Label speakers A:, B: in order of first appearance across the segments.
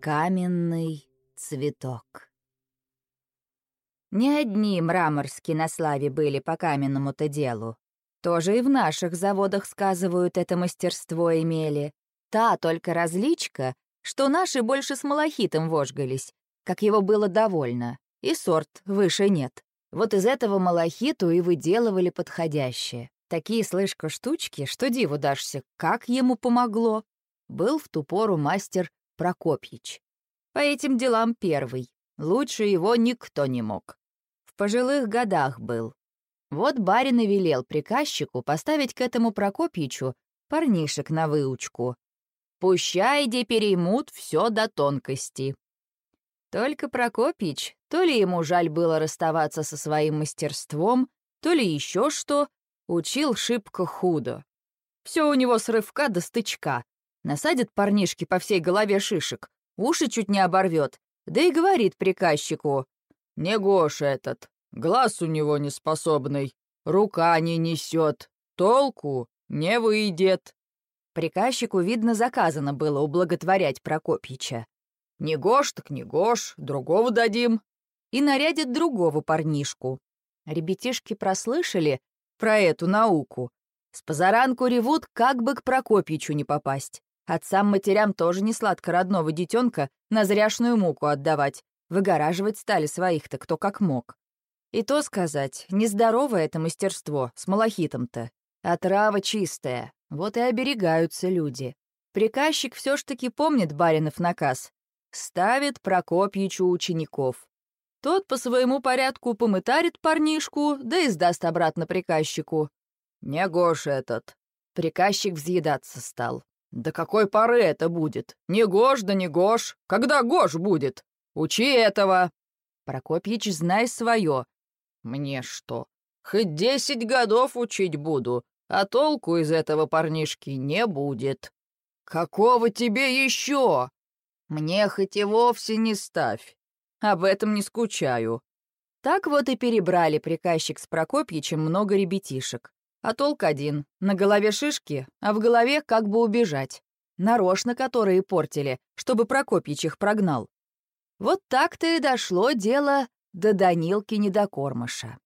A: Каменный цветок. Не одни мраморские на славе были по каменному-то делу. Тоже и в наших заводах, сказывают, это мастерство имели. Та только различка, что наши больше с малахитом вожгались, как его было довольно, и сорт выше нет. Вот из этого малахиту и выделывали подходящее. Такие, слышка, штучки, что диву дашься, как ему помогло. Был в ту пору мастер Прокопьич. По этим делам первый. Лучше его никто не мог. В пожилых годах был. Вот барин и велел приказчику поставить к этому Прокопьичу парнишек на выучку. Пущай, где переймут все до тонкости. Только Прокопьич, то ли ему жаль было расставаться со своим мастерством, то ли еще что, учил шибко худо. Все у него с рывка до стычка, Насадит парнишки по всей голове шишек, уши чуть не оборвет, да и говорит приказчику. «Не Гоша этот, глаз у него неспособный, рука не несет, толку не выйдет». Приказчику, видно, заказано было ублаготворять Прокопьича. «Не Гош, так не Гош, другого дадим». И нарядит другого парнишку. Ребятишки прослышали про эту науку. С позаранку ревут, как бы к Прокопьичу не попасть. Отцам-матерям тоже не сладко родного детенка на зряшную муку отдавать. Выгораживать стали своих-то кто как мог. И то сказать, нездоровое это мастерство с малахитом-то. А трава чистая, вот и оберегаются люди. Приказчик все ж таки помнит баринов наказ. Ставит Прокопьичу учеников. Тот по своему порядку помытарит парнишку, да и сдаст обратно приказчику. «Не Гош этот». Приказчик взъедаться стал. «До какой поры это будет? Не Гош, да не Гош. Когда Гош будет? Учи этого!» Прокопьич, знай свое. «Мне что? Хоть десять годов учить буду, а толку из этого парнишки не будет. Какого тебе еще? Мне хоть и вовсе не ставь. Об этом не скучаю». Так вот и перебрали приказчик с Прокопьичем много ребятишек. А толк один. На голове шишки, а в голове как бы убежать. Нарочно которые портили, чтобы Прокопьич их прогнал. Вот так-то и дошло дело до Данилки Недокормыша.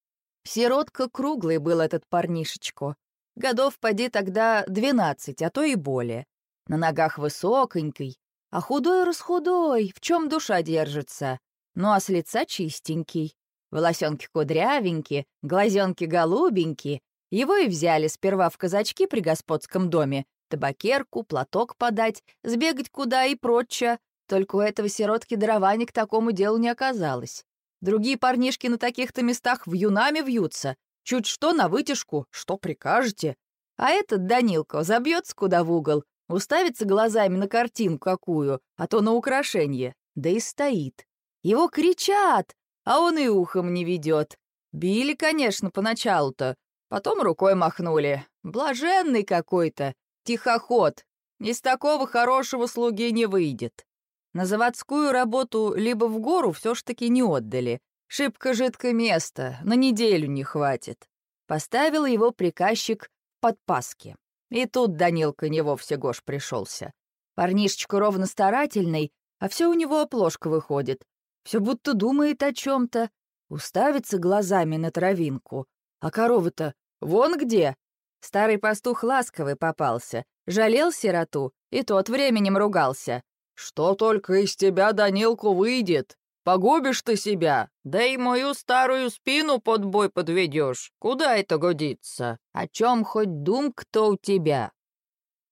A: Сиротка круглый был этот парнишечко. Годов поди тогда двенадцать, а то и более. На ногах высоконький, а худой-расхудой, в чем душа держится. Ну а с лица чистенький. Волосенки кудрявенькие, глазенки голубенькие, его и взяли сперва в казачки при господском доме, табакерку, платок подать, сбегать куда и прочее. Только у этого сиротки дрова к такому делу не оказалось. Другие парнишки на таких-то местах в юнами вьются. Чуть что на вытяжку, что прикажете. А этот Данилко забьется куда в угол, уставится глазами на картинку какую, а то на украшение, да и стоит. Его кричат, а он и ухом не ведет. Били, конечно, поначалу-то, Потом рукой махнули. Блаженный какой-то, тихоход. Из такого хорошего слуги не выйдет. На заводскую работу либо в гору все ж таки не отдали. Шибко жидкое место, на неделю не хватит. Поставил его приказчик под паски. И тут Данилка не вовсе гош пришелся. Парнишечка ровно старательный, а все у него оплошка выходит. Все будто думает о чем-то, уставится глазами на травинку. А корова-то «Вон где!» Старый пастух ласковый попался, жалел сироту, и тот временем ругался. «Что только из тебя, Данилку, выйдет? Погубишь ты себя, да и мою старую спину под бой подведешь. Куда это годится? О чем хоть дум кто у тебя?»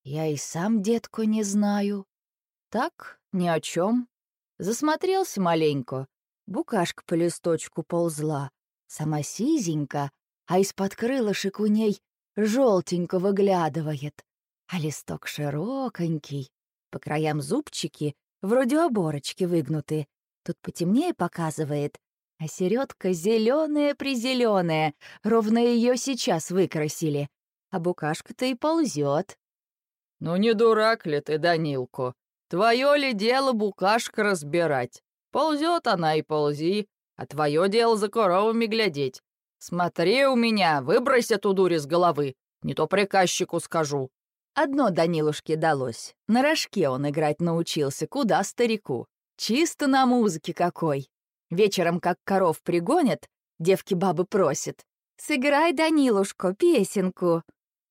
A: «Я и сам, детку, не знаю. Так, ни о чем. Засмотрелся маленько. Букашка по листочку ползла. Сама сизенька, а из-под крылышек у ней желтенько выглядывает, а листок широконький, по краям зубчики, вроде оборочки выгнуты, тут потемнее показывает, а середка зеленая-призеленая, ровно ее сейчас выкрасили, а букашка-то и ползет. «Ну не дурак ли ты, Данилко? Твое ли дело букашка разбирать? Ползет она и ползи, а твое дело за коровами глядеть. «Смотри у меня, выбрось эту дурь из головы, не то приказчику скажу». Одно Данилушке далось. На рожке он играть научился, куда старику. чисто на музыке какой. Вечером, как коров пригонят, девки-бабы просят. «Сыграй, Данилушку, песенку».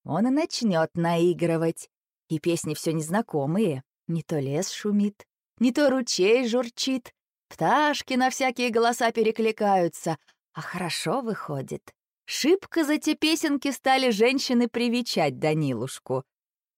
A: Он и начнет наигрывать. И песни все незнакомые. Не то лес шумит, не то ручей журчит. Пташки на всякие голоса перекликаются. А хорошо выходит. Шибко за те песенки стали женщины привечать Данилушку.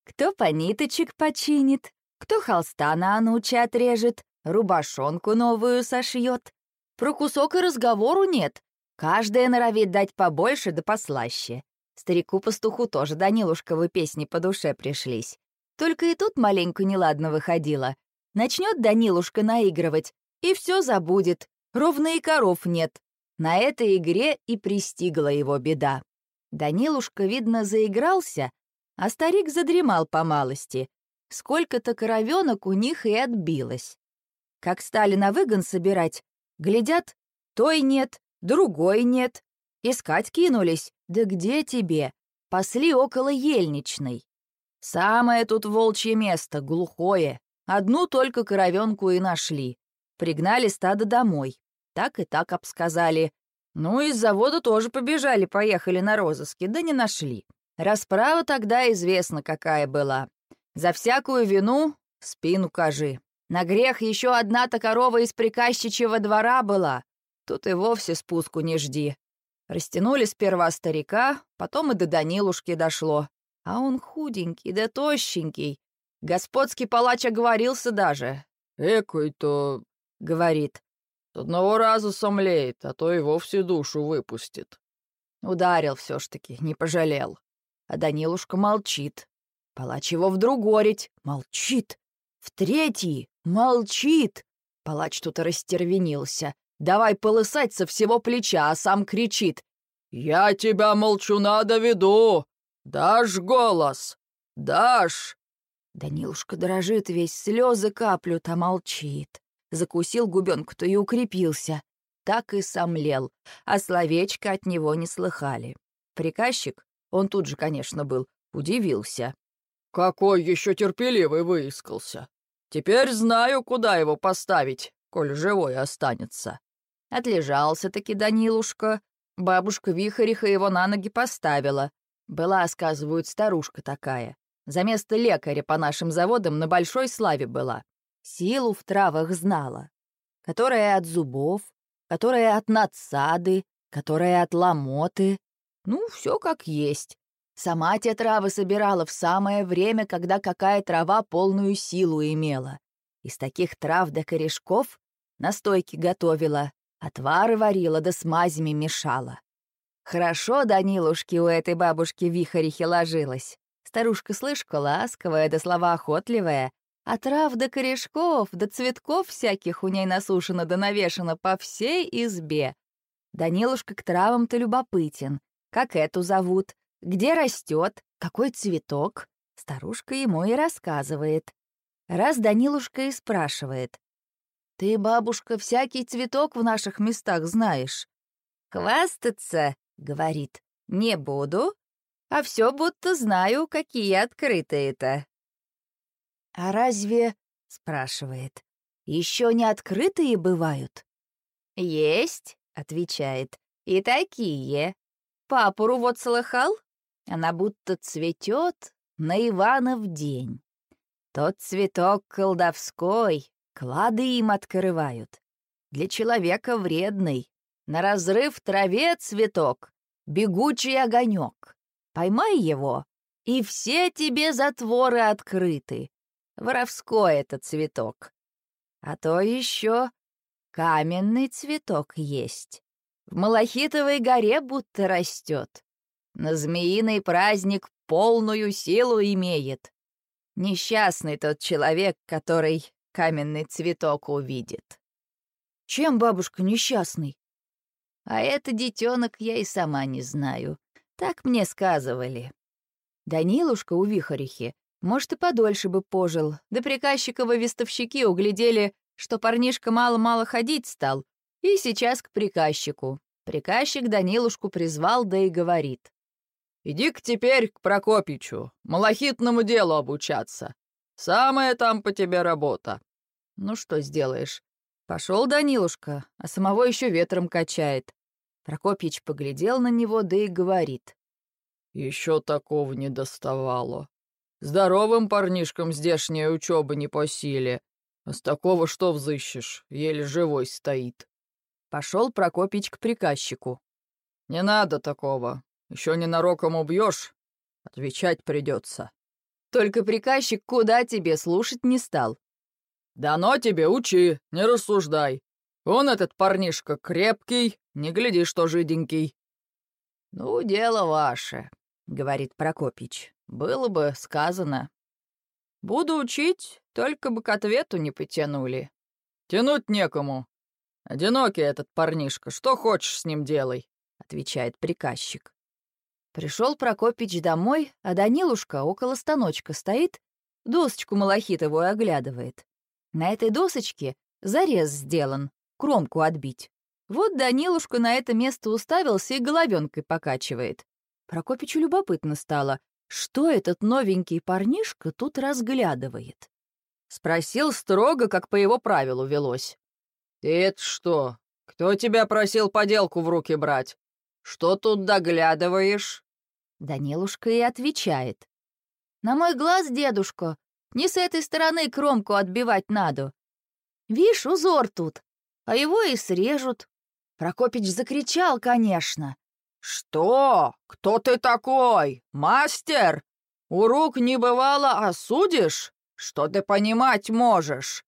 A: Кто по ниточек починит, кто холста на ануче отрежет, рубашонку новую сошьет. Про кусок и разговору нет. Каждая норовит дать побольше да послаще. Старику-пастуху тоже Данилушковы песни по душе пришлись. Только и тут маленько неладно выходило. Начнет Данилушка наигрывать, и все забудет. Ровно и коров нет. На этой игре и пристигла его беда. Данилушка, видно, заигрался, а старик задремал по малости. Сколько-то коровенок у них и отбилось. Как стали на выгон собирать, глядят, той нет, другой нет. Искать кинулись, да где тебе? Пасли около ельничной. Самое тут волчье место, глухое. Одну только коровенку и нашли. Пригнали стадо домой. Так и так обсказали. Ну, из завода тоже побежали, поехали на розыски, да не нашли. Расправа тогда известна, какая была. За всякую вину спину кажи. На грех еще одна-то корова из приказчичьего двора была. Тут и вовсе спуску не жди. Растянули сперва старика, потом и до Данилушки дошло. А он худенький да тощенький. Господский палач оговорился даже.
B: «Экой-то...»
A: — говорит.
B: «С одного раза сомлеет, а то и вовсе душу выпустит».
A: Ударил все ж таки, не пожалел. А Данилушка молчит. Палач его в другорить. Молчит. В третий. Молчит. Палач тут растервенился. Давай полысать со всего плеча, а сам кричит.
B: «Я тебя, молчуна, доведу! Дашь голос? Дашь!»
A: Данилушка дрожит весь, слезы каплют, а молчит. Закусил губенку-то и укрепился. Так и сомлел, а словечко от него не слыхали. Приказчик он тут же, конечно, был. Удивился.
B: «Какой еще терпеливый выискался! Теперь знаю, куда его поставить, коль живой останется».
A: Отлежался-таки Данилушка. Бабушка Вихариха его на ноги поставила. Была, сказывают, старушка такая. За место лекаря по нашим заводам на большой славе была. Силу в травах знала. Которая от зубов, которая от надсады, которая от ломоты, ну, все как есть. Сама те травы собирала в самое время, когда какая трава полную силу имела. Из таких трав до корешков настойки готовила, отвары варила да смазями мешала. Хорошо Данилушке у этой бабушки вихарихи ложилось. Старушка слышка ласковая да слова охотливая, а трав до корешков, до цветков всяких у ней насушено да навешано по всей избе. Данилушка к травам-то любопытен, как эту зовут, где растет, какой цветок. Старушка ему и рассказывает. Раз Данилушка и спрашивает. «Ты, бабушка, всякий цветок в наших местах знаешь?» «Хвастаться», — говорит, — «не буду, а все будто знаю, какие открытые-то». «А разве, — спрашивает, — еще не открытые бывают?» «Есть», — отвечает, — «и такие. Папуру вот слыхал? Она будто цветет на Иванов день. Тот цветок колдовской, клады им открывают. Для человека вредный. На разрыв траве цветок, бегучий огонек. Поймай его, и все тебе затворы открыты. Воровской это цветок. А то еще каменный цветок есть. В Малахитовой горе будто растет. На змеиный праздник полную силу имеет. Несчастный тот человек, который каменный цветок увидит. Чем бабушка несчастный? А это детенок я и сама не знаю. Так мне сказывали. Данилушка у Вихарихи, может, и подольше бы пожил, да приказчиковы вестовщики углядели, что парнишка мало-мало ходить стал, и сейчас к приказчику. Приказчик Данилушку призвал, да и говорит.
B: «Иди-ка теперь к Прокопичу, малахитному делу обучаться. Самая там по тебе работа.
A: Ну что сделаешь? Пошел Данилушка, а самого еще ветром качает. Прокопьич поглядел на него, да и говорит.
B: Еще такого не доставало. Здоровым парнишкам здешняя учеба не по силе. А с такого что взыщешь? Еле живой стоит.
A: Пошел Прокопич к приказчику.
B: Не надо такого. Еще ненароком убьешь, отвечать придется.
A: Только приказчик куда тебе слушать не стал.
B: «Дано тебе, учи, не рассуждай. Он этот парнишка крепкий, не гляди, что жиденький».
A: «Ну, дело ваше», — говорит Прокопич. «Было бы сказано». «Буду учить, только бы к ответу не потянули».
B: «Тянуть некому. Одинокий этот парнишка, что хочешь с ним делай», —
A: отвечает приказчик. Пришел Прокопич домой, а Данилушка около станочка стоит, досочку малахитовую оглядывает. На этой досочке зарез сделан, кромку отбить. Вот Данилушка на это место уставился и головенкой покачивает. Прокопичу любопытно стало, что этот новенький парнишка тут разглядывает. Спросил строго, как по его правилу велось.
B: «Ты это что? Кто тебя просил поделку в руки брать? Что тут доглядываешь?»
A: Данилушка и отвечает. «На мой глаз, дедушка, не с этой стороны кромку отбивать надо. Вишь, узор тут, а его и срежут. Прокопич закричал, конечно.
B: «Что? Кто ты такой? Мастер? У рук не бывало, а судишь? Что ты понимать можешь?»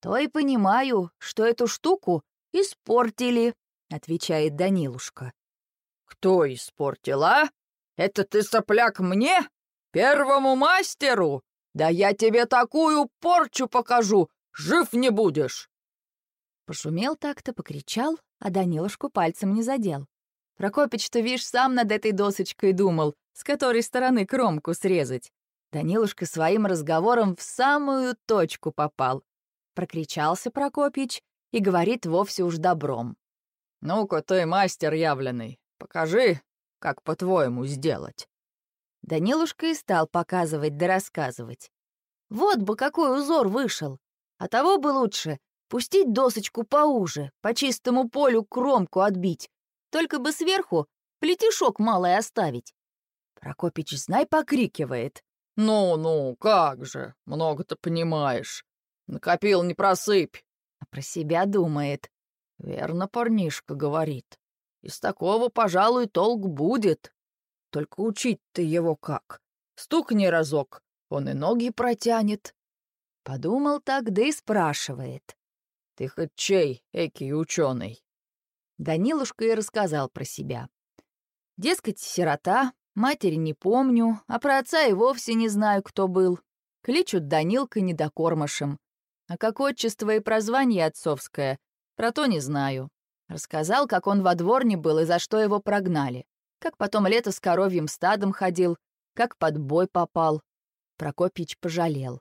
A: «То и понимаю, что эту штуку испортили», — отвечает Данилушка.
B: «Кто испортила? Это ты, сопляк, мне? Первому мастеру? Да я тебе такую порчу покажу, жив не будешь!»
A: Пошумел так-то, покричал, а Данилушку пальцем не задел. Прокопич-то, вишь, сам над этой досочкой думал, с которой стороны кромку срезать. Данилушка своим разговором в самую точку попал. Прокричался Прокопич и говорит вовсе уж добром.
B: «Ну-ка ты, мастер явленный, покажи, как по-твоему сделать».
A: Данилушка и стал показывать да рассказывать. Вот бы какой узор вышел. А того бы лучше пустить досочку поуже, по чистому полю кромку отбить. Только бы сверху плетешок малый оставить. Прокопич, знай, покрикивает.
B: «Ну-ну, как же, много ты понимаешь. Накопил, не просыпь».
A: А про себя думает.
B: «Верно парнишка говорит. Из такого, пожалуй, толк будет. Только учить ты его как? Стукни разок, он и ноги протянет.
A: Подумал так, да и спрашивает.
B: Ты хоть чей, экий ученый?
A: Данилушка и рассказал про себя. Дескать, сирота, матери не помню, а про отца и вовсе не знаю, кто был. Кличут Данилка недокормышем. А как отчество и прозвание отцовское, про то не знаю. Рассказал, как он во дворне был и за что его прогнали как потом лето с коровьим стадом ходил, как под бой попал. Прокопич пожалел.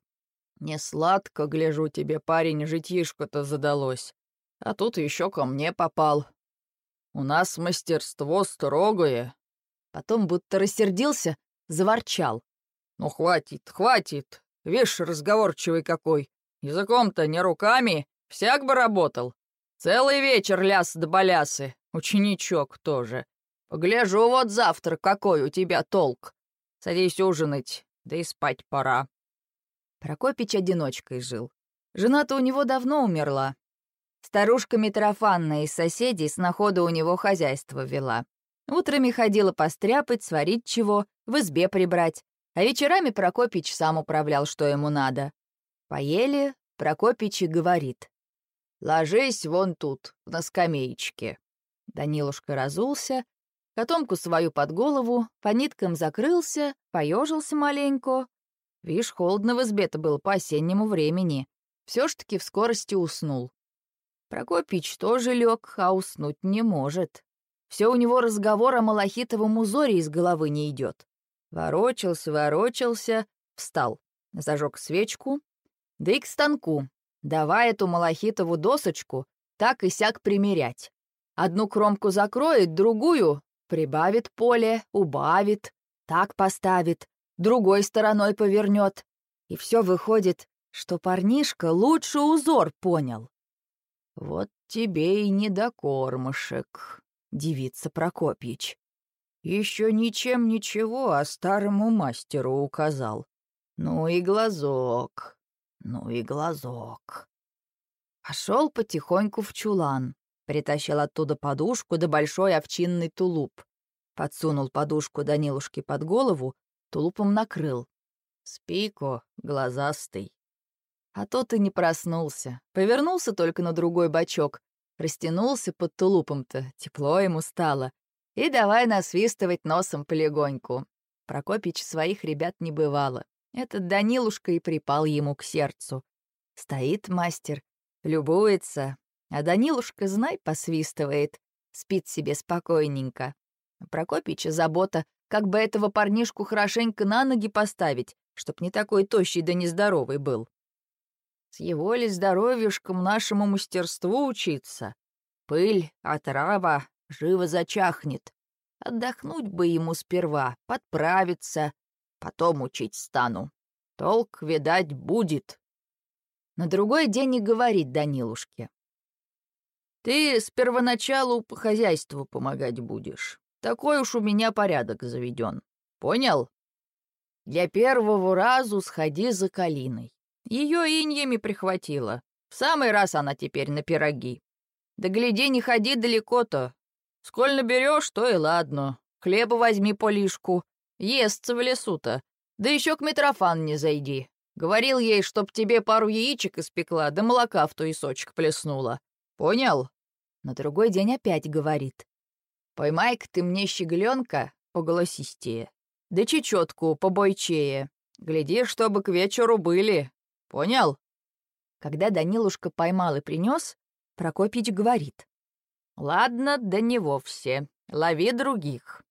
B: «Не сладко, гляжу тебе, парень, житишко-то задалось. А тут еще ко мне попал. У нас мастерство строгое».
A: Потом будто рассердился, заворчал.
B: «Ну, хватит, хватит. Вишь, разговорчивый какой. Языком-то не руками, всяк бы работал. Целый вечер ляс да балясы, ученичок тоже. Погляжу вот завтра, какой у тебя толк. Садись ужинать, да и спать пора».
A: Прокопич одиночкой жил. Жена-то у него давно умерла. Старушка Митрофанна из соседей с находа у него хозяйство вела. Утрами ходила постряпать, сварить чего, в избе прибрать, а вечерами Прокопич сам управлял, что ему надо. Поели, Прокопич и говорит. «Ложись вон тут, на скамеечке». Данилушка разулся, котомку свою под голову, по ниткам закрылся, поежился маленько. Вишь, холодно в избе-то было по осеннему времени. Все ж таки в скорости уснул. Прокопич тоже лег, а уснуть не может. Все у него разговор о малахитовом узоре из головы не идет. Ворочался, ворочался, встал, зажег свечку, да и к станку, давай эту малахитову досочку так и сяк примерять. Одну кромку закроет, другую Прибавит поле, убавит, так поставит, другой стороной повернет. И все выходит, что парнишка лучше узор понял.
B: «Вот тебе и недокормышек», — девица Прокопьич. Еще ничем ничего, а старому мастеру указал. Ну и глазок, ну и глазок.
A: Пошел потихоньку в чулан, притащил оттуда подушку да большой овчинный тулуп. Подсунул подушку Данилушке под голову, тулупом накрыл. Спико, глазастый. А тот и не проснулся. Повернулся только на другой бочок. Растянулся под тулупом-то, тепло ему стало. И давай насвистывать носом полегоньку. Прокопич своих ребят не бывало. Этот Данилушка и припал ему к сердцу. Стоит мастер, любуется, а Данилушка, знай, посвистывает, спит себе спокойненько. Прокопича забота, как бы этого парнишку хорошенько на ноги поставить, чтоб не такой тощий да нездоровый был. Его ли здоровьюшком нашему мастерству учиться? Пыль, отрава, живо зачахнет. Отдохнуть бы ему сперва, подправиться, потом учить стану. Толк, видать, будет. На другой день и говорит Данилушке. Ты с первоначалу по хозяйству помогать будешь. Такой уж у меня порядок заведен. Понял? Для первого разу сходи за калиной. Ее иньями прихватило. В самый раз она теперь на пироги. Да гляди, не ходи далеко-то. Сколь наберешь, то и ладно. Хлеба возьми по лишку. Естся в лесу-то. Да еще к Митрофан не зайди. Говорил ей, чтоб тебе пару яичек испекла, да молока в туесочек плеснула. Понял? На другой день опять говорит. Поймай-ка ты мне щегленка поголосистее, да чечетку побойчее. Гляди, чтобы к вечеру были. Понял? Когда Данилушка поймал и принес, Прокопич говорит. «Ладно, да не вовсе. Лови других».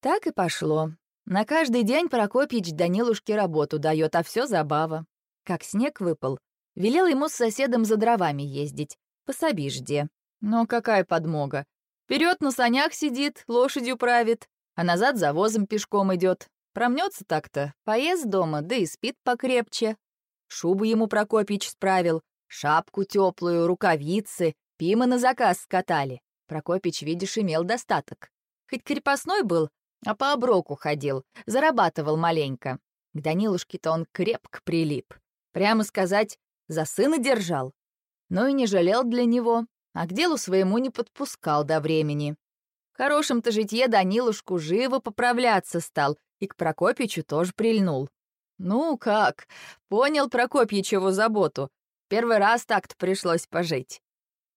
A: Так и пошло. На каждый день Прокопич Данилушке работу дает, а все забава. Как снег выпал, велел ему с соседом за дровами ездить, пособи жде. Но какая подмога. Вперед на санях сидит, лошадью правит, а назад за возом пешком идет. Промнется так-то, поест дома, да и спит покрепче. Шубу ему Прокопич справил, шапку теплую, рукавицы, пима на заказ скатали. Прокопич, видишь, имел достаток. Хоть крепостной был, а по оброку ходил, зарабатывал маленько. К Данилушке-то он крепко прилип. Прямо сказать, за сына держал. Но и не жалел для него, а к делу своему не подпускал до времени. В хорошем-то житье Данилушку живо поправляться стал и к Прокопичу тоже прильнул. Ну как, понял Прокопьичеву заботу. Первый раз так-то пришлось пожить.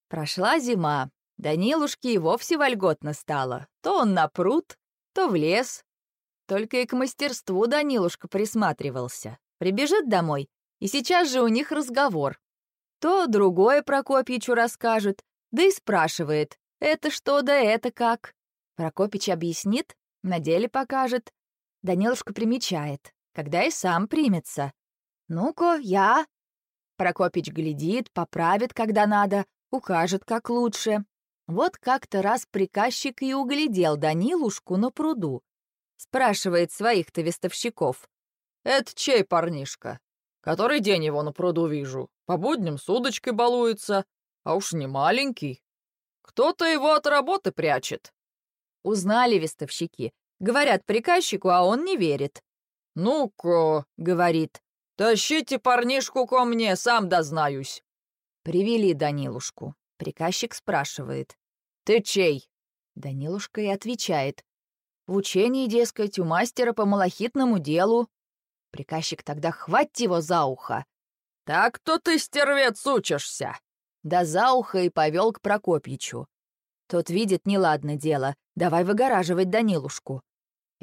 A: Прошла зима, Данилушке и вовсе вольготно стало. То он на пруд, то в лес. Только и к мастерству Данилушка присматривался. Прибежит домой, и сейчас же у них разговор. То другое Прокопьичу расскажет, да и спрашивает, это что да это как. Прокопич объяснит, на деле покажет. Данилушка примечает, когда и сам примется. «Ну-ка, я...» Прокопич глядит, поправит, когда надо, укажет, как лучше. Вот как-то раз приказчик и углядел Данилушку на пруду. Спрашивает своих-то вестовщиков. «Это чей парнишка? Который день его на пруду вижу. По будням с удочкой балуется, а уж не маленький. Кто-то его от работы прячет». Узнали вестовщики. Говорят приказчику, а он не верит. «Ну-ка», — говорит, — «тащите парнишку ко мне, сам дознаюсь». Привели Данилушку. Приказчик спрашивает. «Ты чей?» Данилушка и отвечает. «В учении, дескать, у мастера по малахитному делу». Приказчик тогда хватит его за ухо. «Так-то ты, стервец, учишься!» Да за ухо и повел к Прокопьичу. Тот видит неладно дело. Давай выгораживать Данилушку.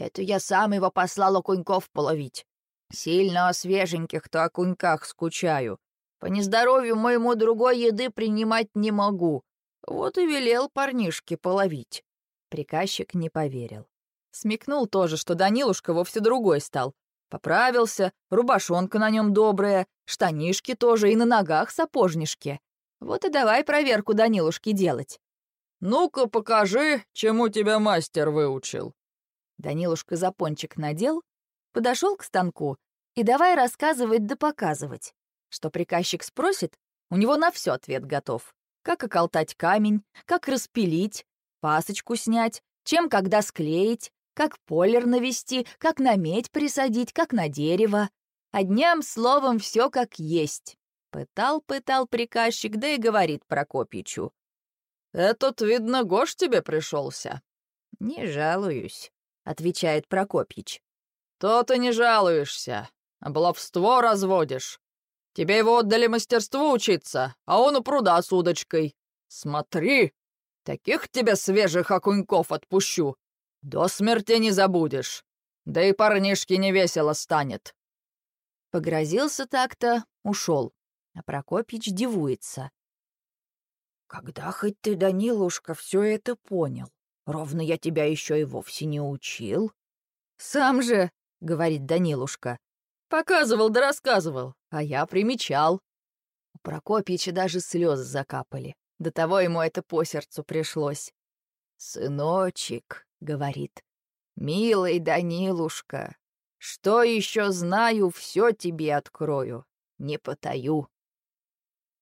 A: Это я сам его послал окуньков половить. Сильно о свеженьких-то окуньках скучаю. По нездоровью моему другой еды принимать не могу. Вот и велел парнишке половить». Приказчик не поверил. Смекнул тоже, что Данилушка вовсе другой стал. Поправился, рубашонка на нем добрая, штанишки тоже и на ногах сапожнишки. Вот и давай проверку Данилушки делать. «Ну-ка, покажи, чему тебя мастер выучил». Данилушка запончик надел, подошел к станку и давай рассказывать да показывать. Что приказчик спросит, у него на все ответ готов. Как околтать камень, как распилить, пасочку снять, чем когда склеить, как полер навести, как на медь присадить, как на дерево. Одним словом, все как есть. Пытал-пытал приказчик, да и говорит Прокопьичу.
B: «Этот, видно, Гош тебе пришелся».
A: «Не жалуюсь», — отвечает Прокопьич.
B: «То ты не жалуешься, баловство разводишь. Тебе его отдали мастерству учиться, а он у пруда с удочкой. Смотри, таких тебе свежих окуньков отпущу. До смерти не забудешь. Да и парнишке не весело станет».
A: Погрозился так-то, ушел. А Прокопьич дивуется. «Когда хоть ты, Данилушка, все это понял? Ровно я тебя еще и вовсе не учил».
B: «Сам же», — говорит Данилушка, — «показывал да рассказывал, а я примечал».
A: У Прокопьича даже слезы закапали. До того ему это по сердцу пришлось. «Сыночек», — говорит, — «милый Данилушка, что еще знаю, все тебе открою, не потаю».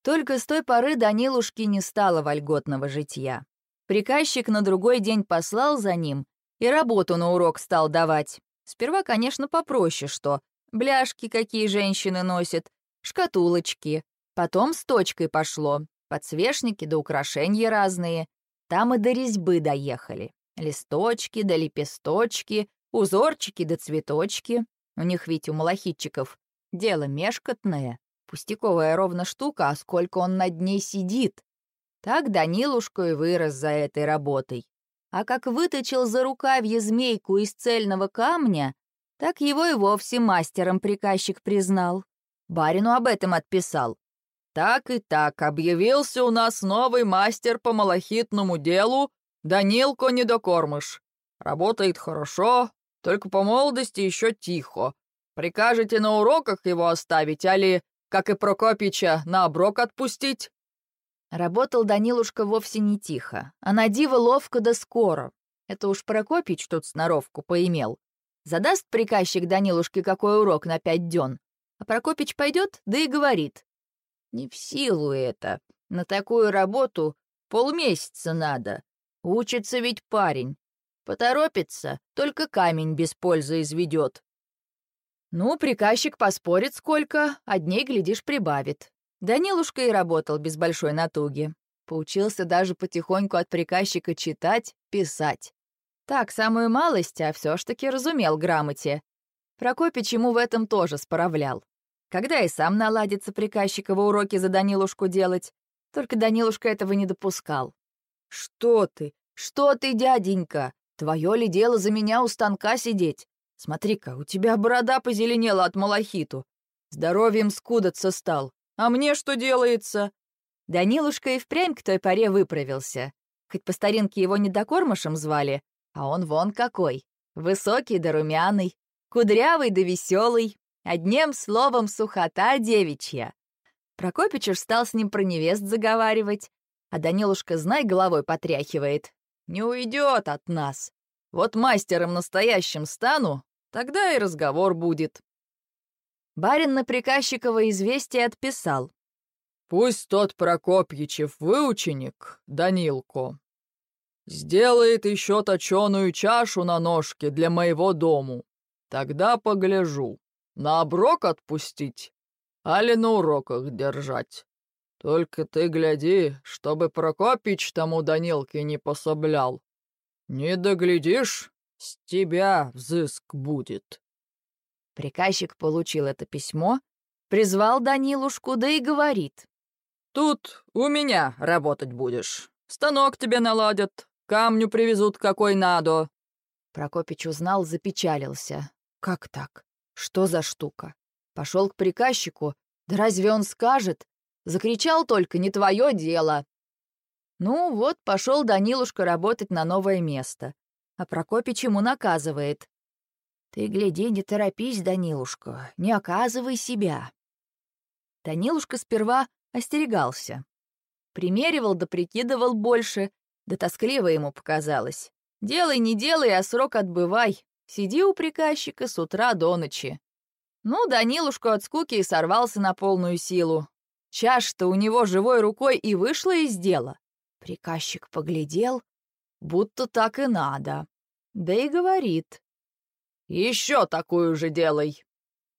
A: Только с той поры Данилушки не стало вольготного житья. Приказчик на другой день послал за ним и работу на урок стал давать. Сперва, конечно, попроще, что бляшки какие женщины носят, шкатулочки. Потом с точкой пошло, подсвечники да украшения разные. Там и до резьбы доехали. Листочки да лепесточки, узорчики да цветочки. У них ведь у малахитчиков дело мешкотное. Пустяковая ровно штука, а сколько он над ней сидит. Так Данилушка и вырос за этой работой. А как выточил за рукавье змейку из цельного камня, так его и вовсе мастером приказчик признал. Барину об этом отписал.
B: «Так и так, объявился у нас новый мастер по малахитному делу, Данилко Недокормыш. Работает хорошо, только по молодости еще тихо. Прикажете на уроках его оставить, али как и Прокопича, на оброк отпустить?»
A: Работал Данилушка вовсе не тихо, а на диво ловко да скоро. Это уж Прокопич тут сноровку поимел. Задаст приказчик Данилушке какой урок на пять дён, а Прокопич пойдет, да и говорит. «Не в силу это. На такую работу полмесяца надо. Учится ведь парень. Поторопится, только камень без пользы изведет. Ну, приказчик поспорит сколько, а дней, глядишь, прибавит. Данилушка и работал без большой натуги. Поучился даже потихоньку от приказчика читать, писать. Так, самую малость, а все ж таки разумел грамоте. Прокопич ему в этом тоже справлял. Когда и сам наладится приказчикова уроки за Данилушку делать, только Данилушка этого не допускал. «Что ты? Что ты, дяденька? Твое ли дело за меня у станка сидеть? Смотри-ка, у тебя борода позеленела от малахиту. Здоровьем скудаться стал. А мне что делается?» Данилушка и впрямь к той поре выправился. Хоть по старинке его недокормышем звали, а он вон какой. Высокий да румяный, кудрявый да веселый, одним словом сухота девичья. Прокопич уж стал с ним про невест заговаривать, а Данилушка, знай, головой потряхивает. «Не уйдет от нас. Вот мастером настоящим стану, Тогда и разговор будет». Барин на приказчикова известие отписал.
B: «Пусть тот Прокопьичев выученик, Данилко, сделает еще точеную чашу на ножке для моего дому. Тогда погляжу, на оброк отпустить, али на уроках держать. Только ты гляди, чтобы Прокопич тому Данилке не пособлял. Не доглядишь, с тебя взыск будет.
A: Приказчик получил это письмо, призвал Данилушку, да и говорит.
B: «Тут у меня работать будешь. Станок тебе наладят, камню привезут какой надо».
A: Прокопич узнал, запечалился. «Как так? Что за штука?» Пошел к приказчику. «Да разве он скажет?» Закричал только «Не твое дело!» Ну вот, пошел Данилушка работать на новое место а Прокопич ему наказывает. «Ты, гляди, не торопись, Данилушка, не оказывай себя». Данилушка сперва остерегался. Примеривал да прикидывал больше, да тоскливо ему показалось. «Делай, не делай, а срок отбывай. Сиди у приказчика с утра до ночи». Ну, Данилушка от скуки и сорвался на полную силу. Чаш-то у него живой рукой и вышла из дела. Приказчик поглядел, будто так и надо. Да и говорит.
B: «Еще такую же делай!»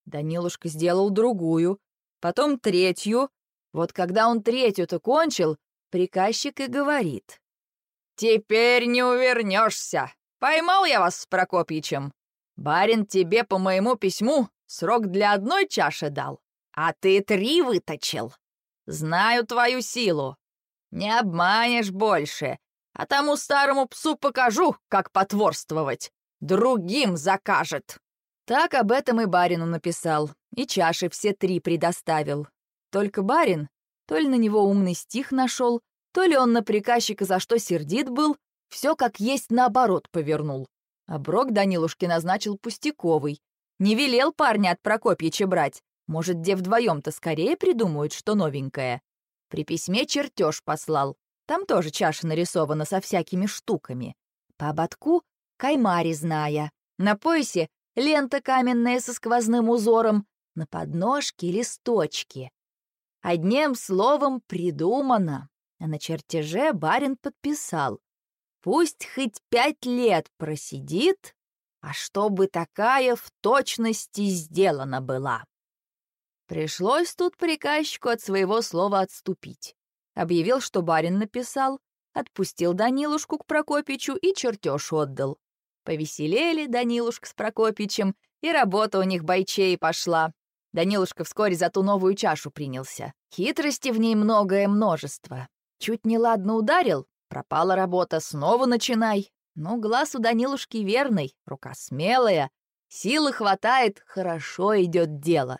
A: Данилушка сделал другую, потом третью. Вот когда он третью-то кончил, приказчик и говорит.
B: «Теперь не увернешься. Поймал я вас с Прокопьичем. Барин тебе по моему письму срок для одной чаши дал, а ты три выточил. Знаю твою силу. Не обманешь больше, а тому старому псу покажу, как потворствовать. Другим закажет».
A: Так об этом и барину написал, и чаши все три предоставил. Только барин то ли на него умный стих нашел, то ли он на приказчика за что сердит был, все как есть наоборот повернул. А Брок Данилушке назначил пустяковый. Не велел парня от Прокопьича брать. Может, где вдвоем-то скорее придумают, что новенькое. При письме чертеж послал. Там тоже чаша нарисована со всякими штуками. По ободку — каймари зная. На поясе — лента каменная со сквозным узором. На подножке — листочки. Одним словом придумано. А на чертеже барин подписал. Пусть хоть пять лет просидит, а чтобы такая в точности сделана была. Пришлось тут приказчику от своего слова отступить. Объявил, что барин написал, отпустил Данилушку к Прокопичу и чертеж отдал. Повеселели Данилушка с Прокопичем, и работа у них бойчей пошла. Данилушка вскоре за ту новую чашу принялся. Хитрости в ней многое множество. Чуть неладно ударил, пропала работа, снова начинай. Ну, глаз у Данилушки верный, рука смелая, силы хватает, хорошо идет дело.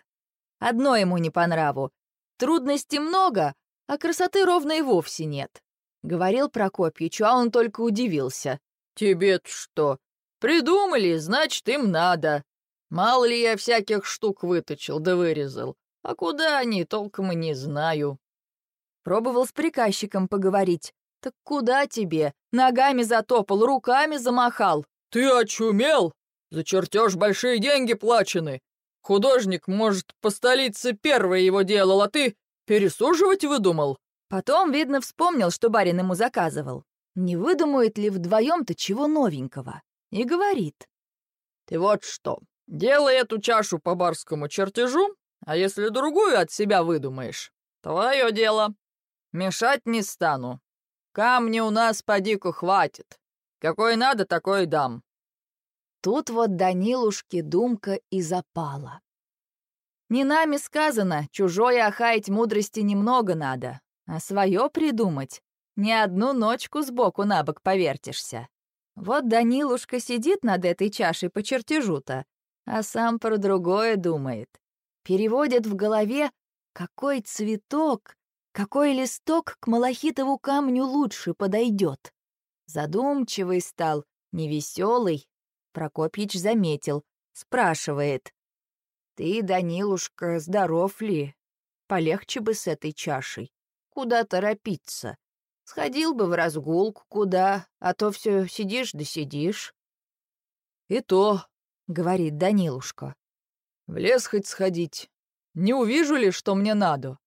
A: Одно ему не по нраву. Трудностей много, а красоты ровно и вовсе нет. Говорил Прокопьичу, а он только удивился.
B: «Тебе-то что? Придумали, значит, им надо. Мало ли я всяких штук выточил да вырезал. А куда они, толком и не знаю».
A: Пробовал с приказчиком поговорить. «Так куда тебе? Ногами затопал, руками замахал».
B: «Ты очумел? За чертеж большие деньги плачены. Художник, может, по столице первый его делал, а ты пересуживать выдумал?»
A: Потом, видно, вспомнил, что барин ему заказывал. Не выдумает ли вдвоем-то чего новенького? И говорит.
B: «Ты вот что, делай эту чашу по барскому чертежу, а если другую от себя выдумаешь, твое дело. Мешать не стану. Камни у нас по дику хватит. Какой надо, такой дам.
A: Тут вот Данилушке думка и запала. Не нами сказано, чужое охаять мудрости немного надо, а свое придумать. Не одну ночку сбоку на бок повертишься. Вот Данилушка сидит над этой чашей по чертежу-то, а сам про другое думает. Переводит в голове, какой цветок, какой листок к малахитову камню лучше подойдет. Задумчивый стал, невеселый, Прокопьич заметил, спрашивает. «Ты, Данилушка, здоров ли? Полегче бы с этой чашей. Куда торопиться? Сходил бы в разгулку куда, а то все сидишь да сидишь».
B: «И то», —
A: говорит Данилушка.
B: «В лес хоть сходить. Не увижу ли, что мне надо?»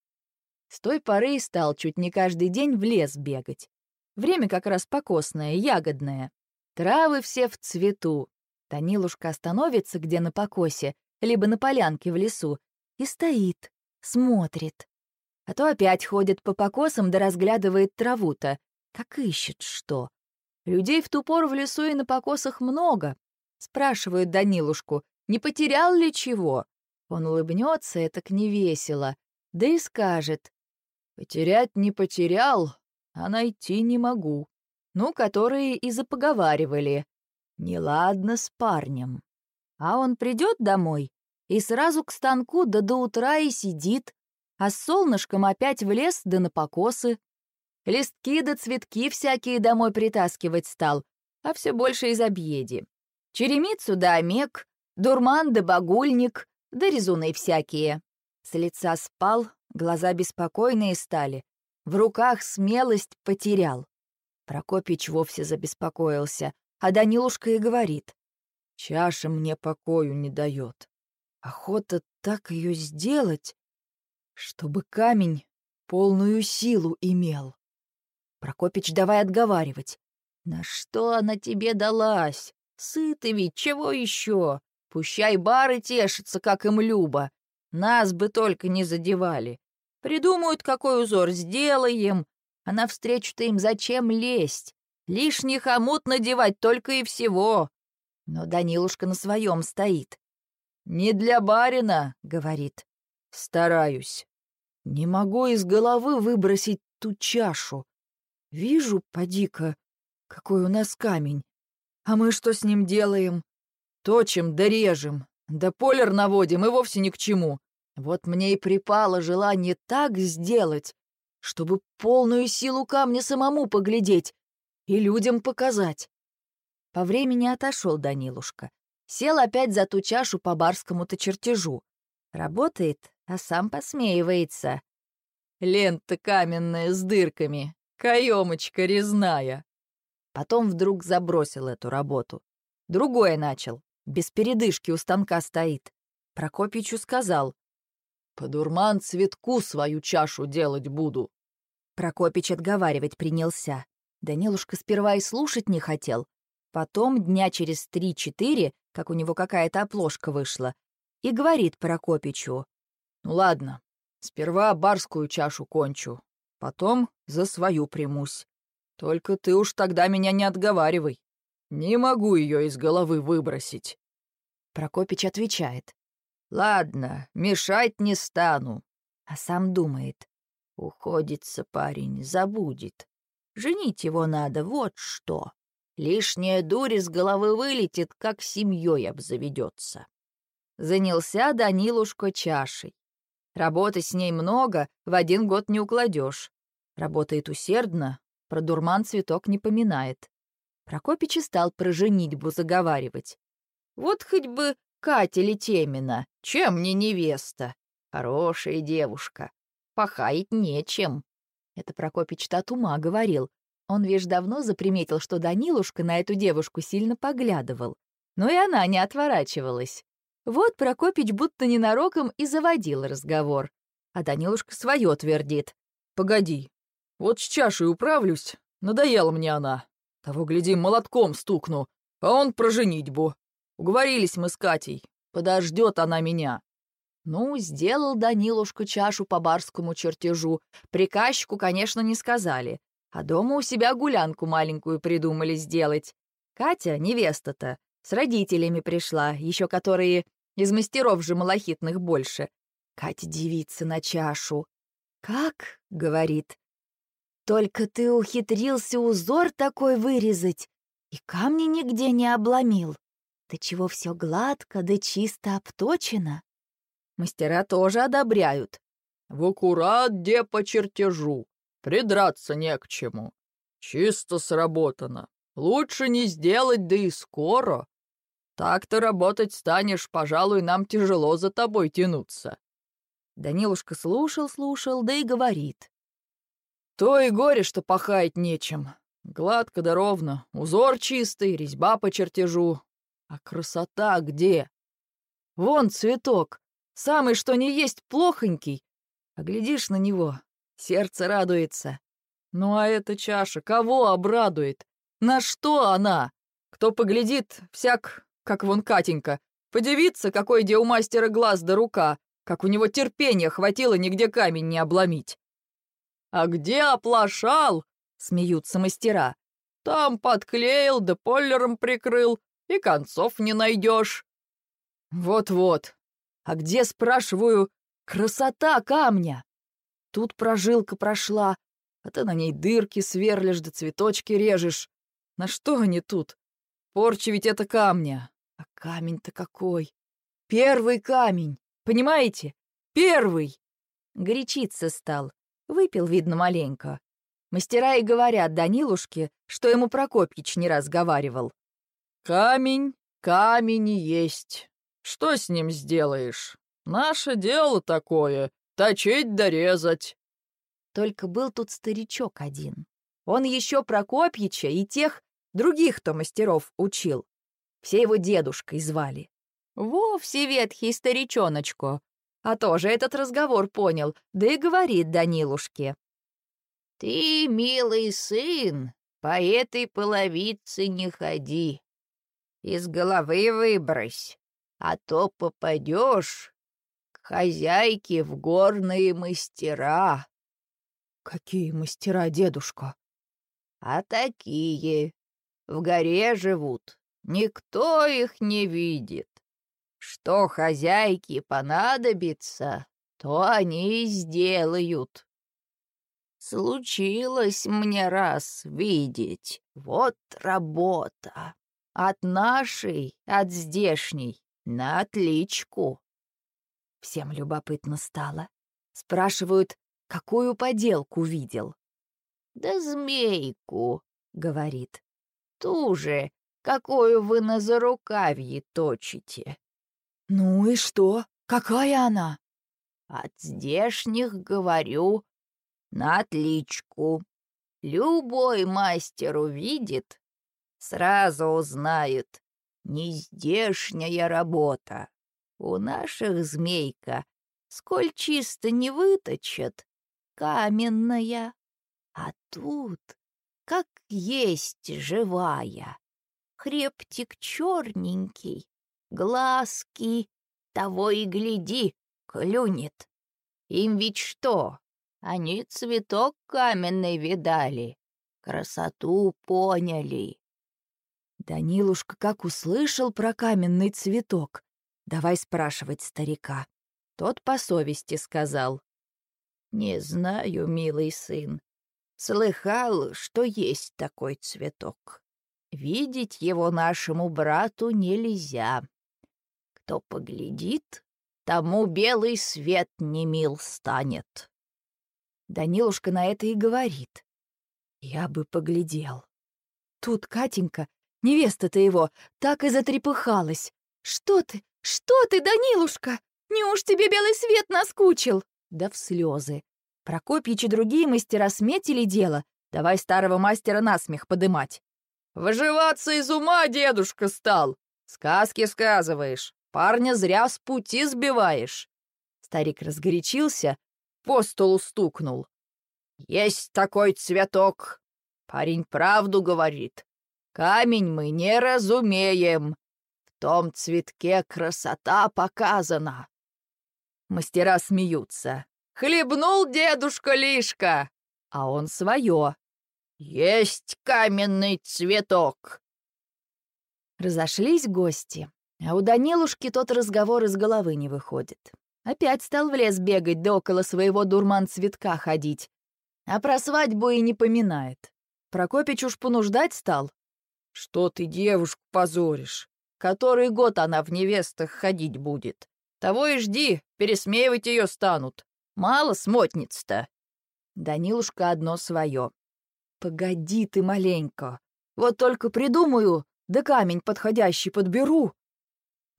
A: С той поры и стал чуть не каждый день в лес бегать. Время как раз покосное, ягодное. Травы все в цвету, Танилушка остановится где на покосе, либо на полянке в лесу, и стоит, смотрит. А то опять ходит по покосам да разглядывает траву-то, как ищет что. Людей в ту пору в лесу и на покосах много. Спрашивают Данилушку, не потерял ли чего? Он улыбнется, это к невесело, да и скажет. Потерять не потерял, а найти не могу. Ну, которые и запоговаривали. Неладно с парнем. А он придет домой и сразу к станку да до утра и сидит, а с солнышком опять в лес да на покосы. Листки да цветки всякие домой притаскивать стал, а все больше из объеди. Черемицу да омек, дурман да багульник, да резуны всякие. С лица спал, глаза беспокойные стали, в руках смелость потерял. Прокопич вовсе забеспокоился, а Данилушка и говорит.
B: «Чаша мне покою не дает.
C: Охота так ее сделать, чтобы камень полную силу имел. Прокопич давай отговаривать. На что она тебе далась? Сыты ведь, чего еще? Пущай бары тешатся, как им любо. Нас бы только не задевали. Придумают, какой узор сделаем, а навстречу-то им зачем лезть? Лишний хомут надевать только и всего. Но Данилушка на своем стоит. «Не для барина», — говорит. «Стараюсь. Не могу из головы выбросить ту чашу. Вижу, поди-ка, какой у нас камень. А мы что с ним делаем? Точим да режем, да полер наводим и вовсе ни к чему. Вот мне и припало желание так сделать, чтобы полную силу камня самому поглядеть и людям показать. По времени отошел Данилушка. Сел опять за ту чашу по барскому-то чертежу. Работает, а сам посмеивается. Лента каменная с дырками, каемочка резная. Потом вдруг забросил эту работу. Другое начал, без передышки у станка стоит. Прокопичу сказал, «Подурман цветку свою чашу делать буду». Прокопич отговаривать принялся. Данилушка сперва и слушать не хотел. Потом, дня через три-четыре, как у него какая-то оплошка вышла, и говорит Прокопичу. «Ну ладно, сперва барскую чашу кончу, потом за свою примусь. Только ты уж тогда меня не отговаривай. Не могу ее из головы выбросить». Прокопич отвечает. «Ладно, мешать не стану». А сам думает. Уходится парень, забудет. Женить его надо, вот что. Лишняя дурь из головы вылетит, как семьей обзаведется. Занялся Данилушка чашей. Работы с ней много, в один год не укладешь. Работает усердно, про дурман цветок не поминает. Прокопич стал про женитьбу заговаривать. Вот хоть бы Катя Летемина, чем не невеста? Хорошая девушка, пахать нечем. Это Прокопич ума говорил. Он вишь давно заприметил, что Данилушка на эту девушку сильно поглядывал. Но и она не отворачивалась. Вот Прокопич будто ненароком и заводил разговор. А Данилушка свое твердит. «Погоди, вот с чашей управлюсь, надоела мне она. Того, гляди, молотком стукну, а он про женитьбу. Уговорились мы с Катей, подождет она меня». Ну, сделал Данилушка чашу по барскому чертежу. Приказчику, конечно, не сказали. А дома у себя гулянку маленькую придумали сделать. Катя, невеста-то, с родителями пришла, еще которые из мастеров же малахитных больше. Катя девица на чашу. «Как?» — говорит. «Только ты ухитрился узор такой вырезать и камни нигде не обломил. Да чего все гладко да чисто обточено?» Мастера тоже одобряют.
B: «В аккурат, где по чертежу. Придраться не к чему. Чисто сработано. Лучше не сделать, да и скоро. Так-то работать станешь, пожалуй, нам тяжело за тобой тянуться».
C: Данилушка слушал-слушал, да и говорит. «То и горе, что пахать нечем. Гладко да ровно, узор чистый, резьба по чертежу. А красота где? Вон цветок, Самый что ни есть плохонький. А на него, сердце радуется. Ну а эта чаша кого обрадует? На что она? Кто поглядит, всяк, как вон Катенька, подивится, какой где у мастера глаз да рука, как у него терпения хватило нигде камень не обломить. «А где оплошал?» — смеются мастера. «Там подклеил да поллером прикрыл, и концов не найдешь». «Вот-вот, а где, спрашиваю, красота камня? Тут прожилка прошла, а ты на ней дырки сверлишь да цветочки режешь. На что они тут? Порча ведь это камня. А камень-то какой? Первый камень, понимаете? Первый! Горячиться стал. Выпил, видно, маленько. Мастера и говорят Данилушке, что ему Прокопьич не раз говаривал. «Камень, камень и есть. Что с ним сделаешь? Наше дело такое — точить да резать». Только был тут старичок один. Он еще Прокопьича и тех других-то мастеров учил. Все его дедушкой звали.
A: Вовсе ветхий старичоночку. А тоже этот разговор понял, да и говорит Данилушке.
D: «Ты, милый сын, по этой половице не ходи. Из головы выбрось, а то попадешь к хозяйке в горные мастера».
C: «Какие мастера, дедушка?»
D: «А такие. В горе живут. Никто их не видит. Что хозяйке понадобится, то они и сделают. Случилось мне раз видеть. Вот работа. От нашей, от здешней, на отличку.
A: Всем любопытно стало. Спрашивают, какую поделку видел.
D: «Да змейку», —
A: говорит.
D: «Ту же, какую вы на зарукавье точите».
C: «Ну и что? Какая она?»
D: «От здешних, говорю, на отличку. Любой мастер увидит, сразу узнает. Не здешняя работа. У наших змейка, сколь чисто не выточат, каменная. А тут, как есть живая, хребтик черненький, глазки, того и гляди, клюнет. Им ведь что, они цветок каменный видали, красоту поняли.
A: Данилушка как услышал про каменный цветок. Давай спрашивать старика. Тот по совести сказал.
D: Не знаю, милый сын. Слыхал, что есть такой цветок. Видеть его нашему брату нельзя. Кто поглядит, тому белый свет не мил станет.
A: Данилушка на это и говорит. Я бы поглядел. Тут Катенька, невеста-то его, так и затрепыхалась. «Что ты? Что ты, Данилушка? Неуж тебе белый свет наскучил?» Да в слезы. Прокопьич и другие мастера сметили дело. Давай старого мастера насмех подымать.
B: «Выживаться из ума дедушка стал! Сказки сказываешь, парня зря с пути сбиваешь!»
A: Старик разгорячился, по столу стукнул.
D: «Есть такой цветок. Парень правду говорит. Камень мы не разумеем. В том цветке красота показана».
A: Мастера смеются.
B: «Хлебнул дедушка Лишка!»
A: А он свое.
D: «Есть каменный цветок!»
A: Разошлись гости, а у Данилушки тот разговор из головы не выходит. Опять стал в лес бегать, да около своего дурман-цветка ходить. А про свадьбу и не поминает. Прокопич уж понуждать стал.
B: «Что ты девушку позоришь?
A: Который год она в невестах ходить будет.
B: Того и жди, пересмеивать ее станут. Мало смотниц-то».
A: Данилушка одно свое. «Погоди ты маленько. Вот только придумаю, да камень подходящий подберу».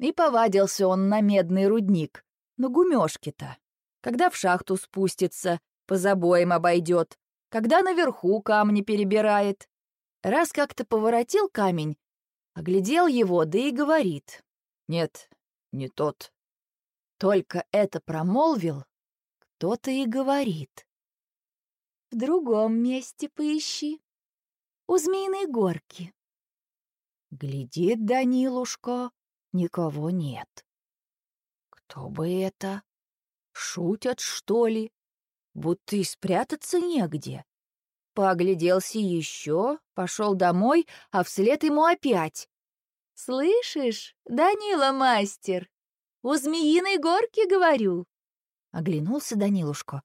A: И повадился он на медный рудник. Но гумёшки-то. Когда в шахту спустится, по забоям обойдет, когда наверху камни перебирает. Раз как-то поворотил камень, оглядел его, да и говорит. Нет, не тот. Только это промолвил, кто-то и говорит. В другом месте поищи, у Змеиной горки. Глядит Данилушка, никого нет. Кто бы это? Шутят, что ли? Будто и спрятаться негде. Погляделся еще, пошел домой, а вслед ему опять. «Слышишь, Данила мастер, у Змеиной горки говорю». Оглянулся Данилушка.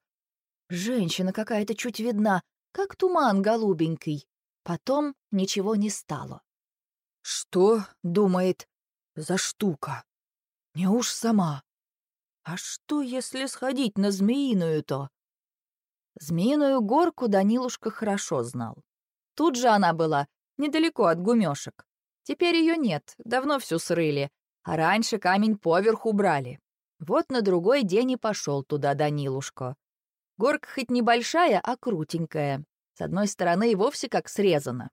A: Женщина какая-то чуть видна, как туман голубенький. Потом ничего не стало. «Что?» — думает. «За штука? Не уж сама?» А что, если сходить на Змеиную-то? Змеиную горку Данилушка хорошо знал. Тут же она была, недалеко от гумёшек. Теперь ее нет, давно всю срыли, а раньше камень поверху брали. Вот на другой день и пошел туда Данилушка. Горка хоть небольшая, а крутенькая. С одной стороны и вовсе как срезана.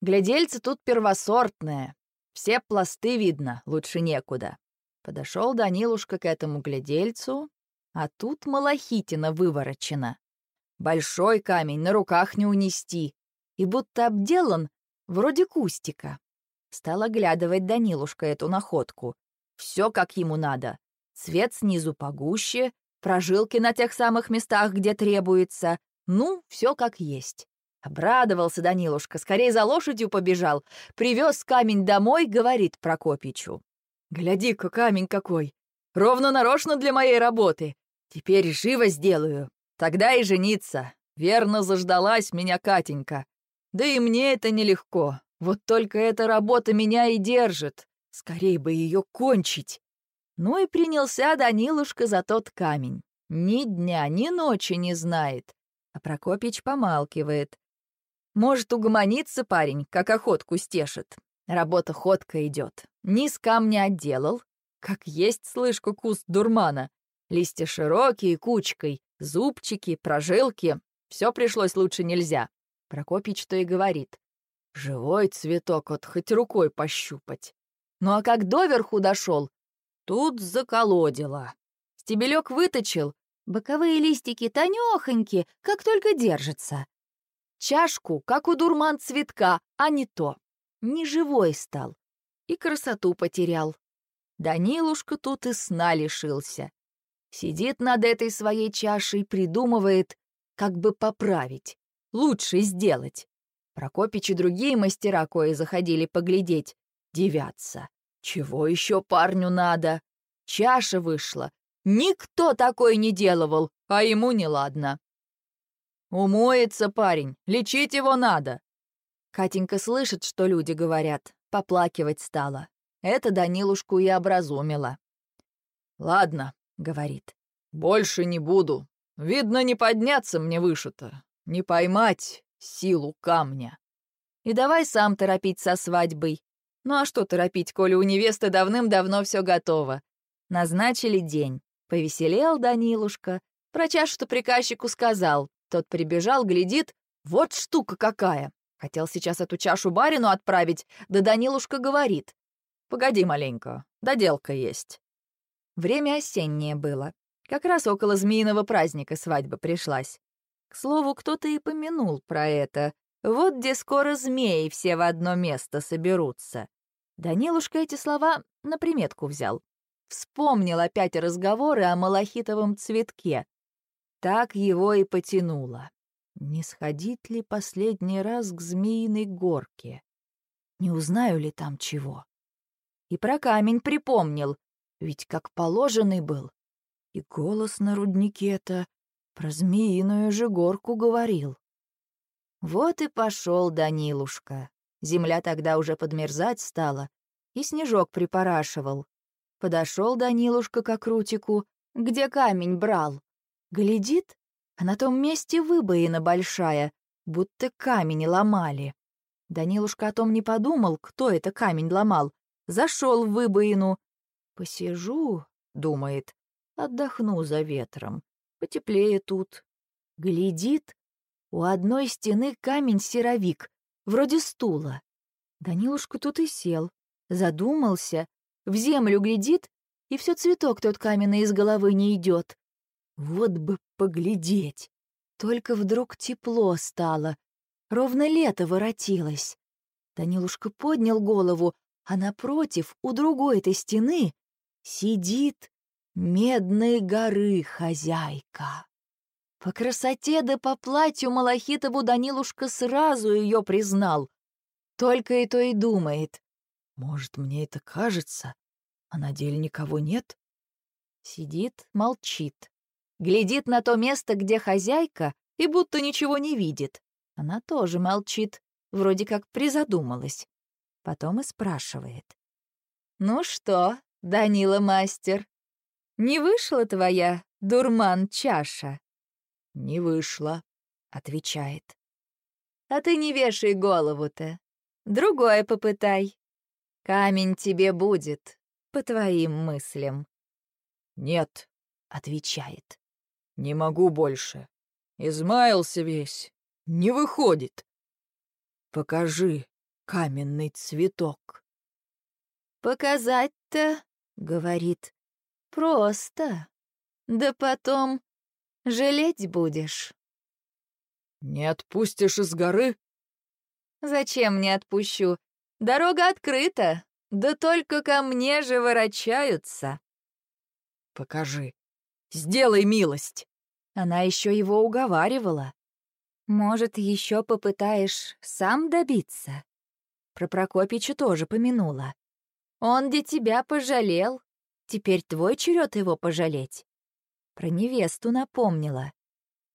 A: Глядельце тут первосортное.
C: Все пласты видно, лучше некуда. Подошел Данилушка к этому глядельцу, а тут малахитина выворочена. Большой камень на руках не унести, и будто обделан, вроде кустика. Стал оглядывать Данилушка эту находку. Все как ему надо. Цвет снизу погуще, прожилки на тех самых местах, где требуется. Ну, все как есть. Обрадовался Данилушка, скорее за лошадью побежал. Привез камень домой, говорит Прокопичу. «Гляди-ка, камень какой! Ровно нарочно для моей работы. Теперь живо сделаю. Тогда и жениться. Верно заждалась меня Катенька. Да и мне это нелегко. Вот только эта работа меня и держит. Скорей бы ее кончить. Ну и принялся Данилушка за тот камень. Ни дня, ни ночи не знает. А Прокопич помалкивает. Может, угомонится парень, как охотку стешит. Работа ходка идет. Низ камня отделал. Как есть, слышку куст дурмана. Листья широкие, кучкой, зубчики, прожилки. Все пришлось лучше нельзя. Прокопич-то и говорит. Живой цветок вот хоть рукой пощупать. Ну а как доверху дошел, тут заколодило. Стебелек выточил, боковые листики тонёхоньки, как только держится. Чашку, как у дурман цветка, а не то. Неживой стал. И красоту потерял. Данилушка тут и сна лишился. Сидит над этой своей чашей, придумывает, как бы поправить, лучше сделать. Прокопич и другие мастера, кои заходили поглядеть, девятся. Чего еще парню надо? Чаша вышла. Никто такой не делывал, а ему неладно. Умоется парень, лечить его надо. Катенька слышит, что люди говорят, поплакивать стала. Это Данилушку и образумило. «Ладно», — говорит, — «больше не буду. Видно, не подняться мне выше-то, не поймать силу камня. И давай сам торопить со свадьбой. Ну а что торопить, коли у невесты давным-давно все готово? Назначили день. Повеселел Данилушка. Про чашу-то приказчику сказал. Тот прибежал, глядит, вот штука какая. Хотел сейчас эту чашу барину отправить, да Данилушка говорит. «Погоди маленько, доделка есть». Время осеннее было. Как раз около змеиного праздника свадьба пришлась. К слову, кто-то и помянул про это. Вот где скоро змеи все в одно место соберутся. Данилушка эти слова на приметку взял. Вспомнил опять разговоры о малахитовом цветке. Так его и потянуло. Не сходить ли последний раз к змеиной горке? Не узнаю ли там чего? И про камень припомнил, ведь как положенный был. И голос на руднике-то про змеиную же горку говорил. Вот и пошел Данилушка. Земля тогда уже подмерзать стала, и снежок припорашивал. Подошел Данилушка к окрутику, где камень брал. Глядит, а на том месте выбоина большая, будто камень ломали. Данилушка о том не подумал, кто это камень ломал. Зашел в выбоину. «Посижу», — думает, — «отдохну за ветром. Потеплее тут. Глядит, у одной стены камень-серовик, вроде стула. Данилушка тут и сел, задумался, в землю глядит, и все цветок тот каменный из головы не идет. Вот бы поглядеть. Только вдруг тепло стало, ровно лето воротилось. Данилушка поднял голову, а напротив, у другой этой стены, сидит Медной горы хозяйка. По красоте да по платью Малахитову Данилушка сразу ее признал. Только и то и думает. Может, мне это кажется, а на деле никого нет? Сидит, молчит. Глядит на то место, где хозяйка, и будто ничего не видит. Она тоже молчит, вроде как призадумалась. Потом и спрашивает. «Ну что, Данила мастер, не вышла твоя, дурман-чаша?» «Не вышла», — отвечает. «А ты не вешай голову-то. Другое попытай. Камень тебе будет, по твоим мыслям».
B: «Нет», —
C: отвечает.
B: «Не могу больше. Измаялся весь. Не выходит. Покажи каменный цветок».
A: «Показать-то, — говорит, — просто. Да потом жалеть будешь».
B: «Не отпустишь из горы?»
A: «Зачем не отпущу? Дорога открыта, да только ко мне же ворочаются».
B: «Покажи. Сделай милость!»
A: Она еще его уговаривала. «Может, еще попытаешь сам добиться?» Про Прокопича тоже помянула. «Он де тебя пожалел. Теперь твой черед его пожалеть». Про невесту напомнила.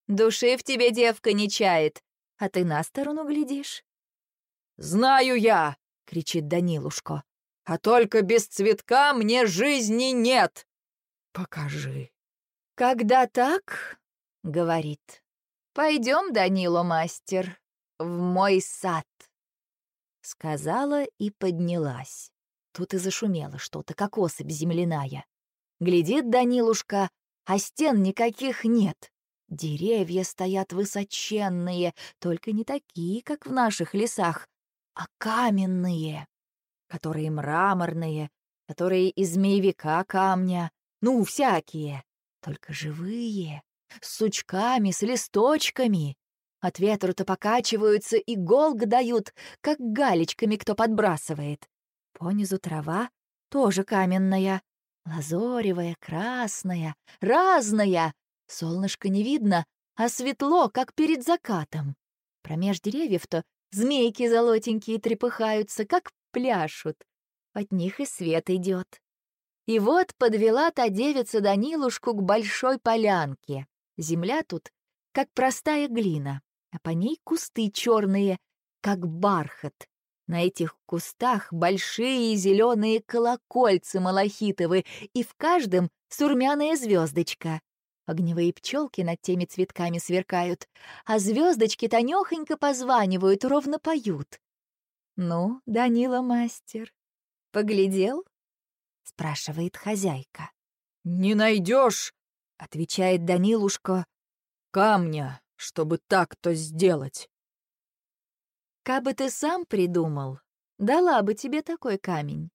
A: «Души в тебе девка не чает, а ты на сторону глядишь».
B: «Знаю я!»
C: — кричит Данилушка.
B: «А только без цветка мне жизни нет!» «Покажи!»
A: «Когда так, — говорит, — пойдем, Данило, мастер, в мой сад». Сказала и поднялась. Тут и зашумело что-то, как особь земляная. Глядит Данилушка, а стен никаких нет. Деревья стоят высоченные, только не такие, как в наших лесах, а каменные, которые мраморные, которые из змеевика камня, ну, всякие, только живые, с сучками, с листочками. От ветру-то покачиваются и голг дают, как галечками кто подбрасывает. Понизу трава тоже каменная, лазоревая, красная, разная. Солнышко не видно, а светло, как перед закатом. Промеж деревьев-то змейки золотенькие трепыхаются, как пляшут. От них и свет идет. И вот подвела та девица Данилушку к большой полянке. Земля тут, как простая глина а по ней кусты черные, как бархат. На этих кустах большие зеленые колокольцы малахитовы, и в каждом сурмяная звездочка. Огневые пчелки над теми цветками сверкают, а звездочки тонехонько позванивают, ровно поют. «Ну, Данила мастер, поглядел?» — спрашивает хозяйка.
B: «Не найдешь,
C: отвечает Данилушка, —
B: «камня» чтобы так-то сделать.
A: Кабы ты сам придумал, дала бы тебе такой камень.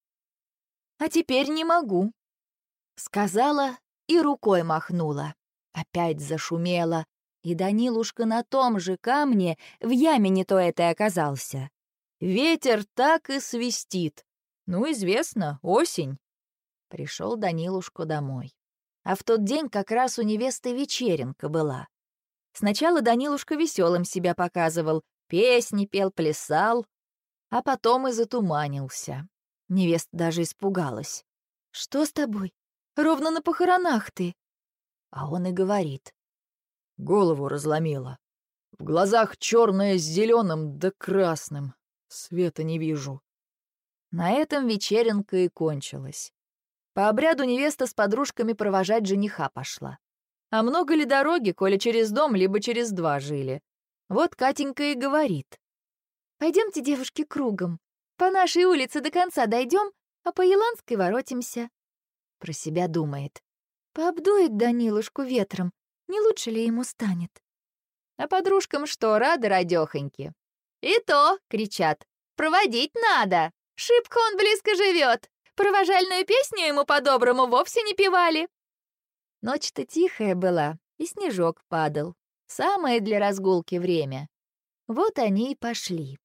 A: А теперь не могу. Сказала и рукой махнула. Опять зашумела, и Данилушка на том же камне в яме не то это оказался. Ветер так и свистит. Ну, известно, осень. Пришел Данилушка домой. А в тот день как раз у невесты вечеринка была. Сначала Данилушка веселым себя показывал, песни пел, плясал, а потом и затуманился. Невеста даже испугалась. «Что с тобой? Ровно на похоронах ты!» А он и говорит.
B: Голову разломила. В глазах черное с зеленым да красным. Света не вижу.
A: На этом вечеринка и кончилась. По обряду невеста с подружками провожать жениха пошла. А много ли дороги, коли через дом, либо через два жили? Вот Катенька и говорит. Пойдемте, девушки, кругом. По нашей улице до конца дойдем, а по Еланской воротимся. Про себя думает. Пообдует Данилушку ветром, не лучше ли ему станет? А подружкам что, рады радёхоньки? «И то!» — кричат. «Проводить надо! Шибко он близко живет! Провожальную песню ему по-доброму вовсе не певали!» Ночь-то тихая была, и снежок падал. Самое для разгулки время. Вот они и пошли.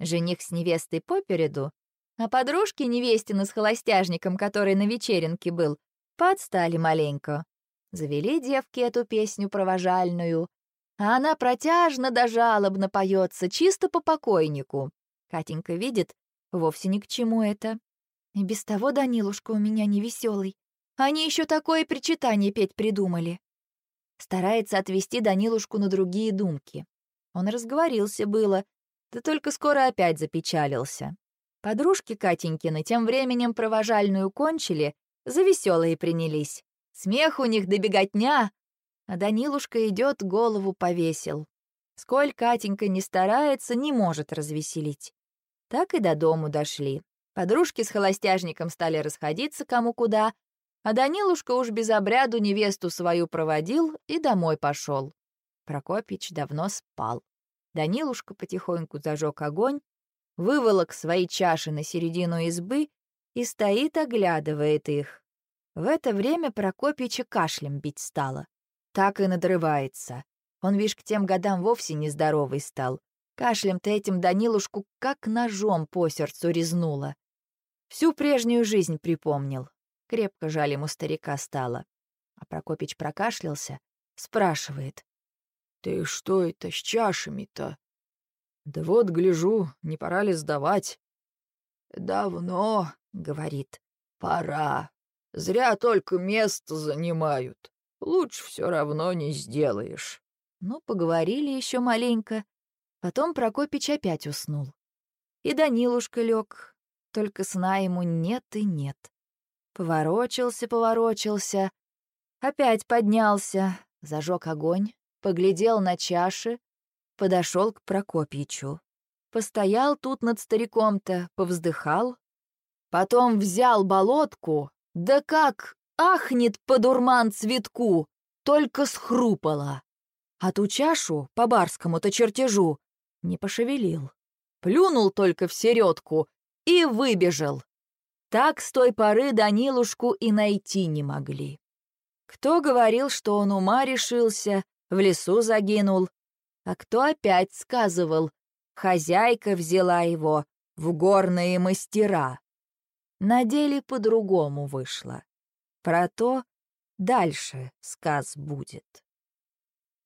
A: Жених с невестой попереду, а подружки невестины с холостяжником, который на вечеринке был, подстали маленько. Завели девки эту песню провожальную, а она протяжно да жалобно поется, чисто по покойнику. Катенька видит, вовсе ни к чему это. И без того Данилушка у меня невеселый. Они еще такое причитание петь придумали. Старается отвести Данилушку на другие думки. Он разговорился было, да только скоро опять запечалился. Подружки Катенькины тем временем провожальную кончили, за веселые принялись. Смех у них добеготня, а Данилушка идет, голову повесил. Сколь Катенька не старается, не может развеселить. Так и до дому дошли. Подружки с холостяжником стали расходиться кому куда, а Данилушка уж без обряду невесту свою проводил и домой пошел. Прокопич давно спал. Данилушка потихоньку зажег огонь, выволок свои чаши на середину избы и стоит, оглядывает их. В это время Прокопича кашлем бить стало. Так и надрывается. Он, вишь, к тем годам вовсе нездоровый стал. Кашлем-то этим Данилушку как ножом по сердцу резнуло. Всю прежнюю жизнь припомнил. Крепко жаль ему старика стало. А Прокопич прокашлялся, спрашивает.
B: «Ты что это с чашами-то?» «Да вот, гляжу, не пора ли сдавать?»
C: «Давно», — говорит, — «пора. Зря только место занимают. Лучше все равно не сделаешь».
A: Ну, поговорили еще маленько. Потом Прокопич опять уснул. И Данилушка лег, только сна ему нет и нет. Поворочился, поворочился, опять поднялся, зажег огонь, поглядел на чаши, подошел к Прокопьичу. Постоял тут над стариком-то, повздыхал. Потом взял болотку, да как ахнет по дурман цветку, только схрупала. А ту чашу по барскому-то чертежу не пошевелил. Плюнул только в середку и выбежал. Так с той поры Данилушку и найти не могли. Кто говорил, что он ума решился, в лесу загинул, а кто опять сказывал, хозяйка взяла его в горные мастера. На деле по-другому вышло. Про то дальше сказ будет.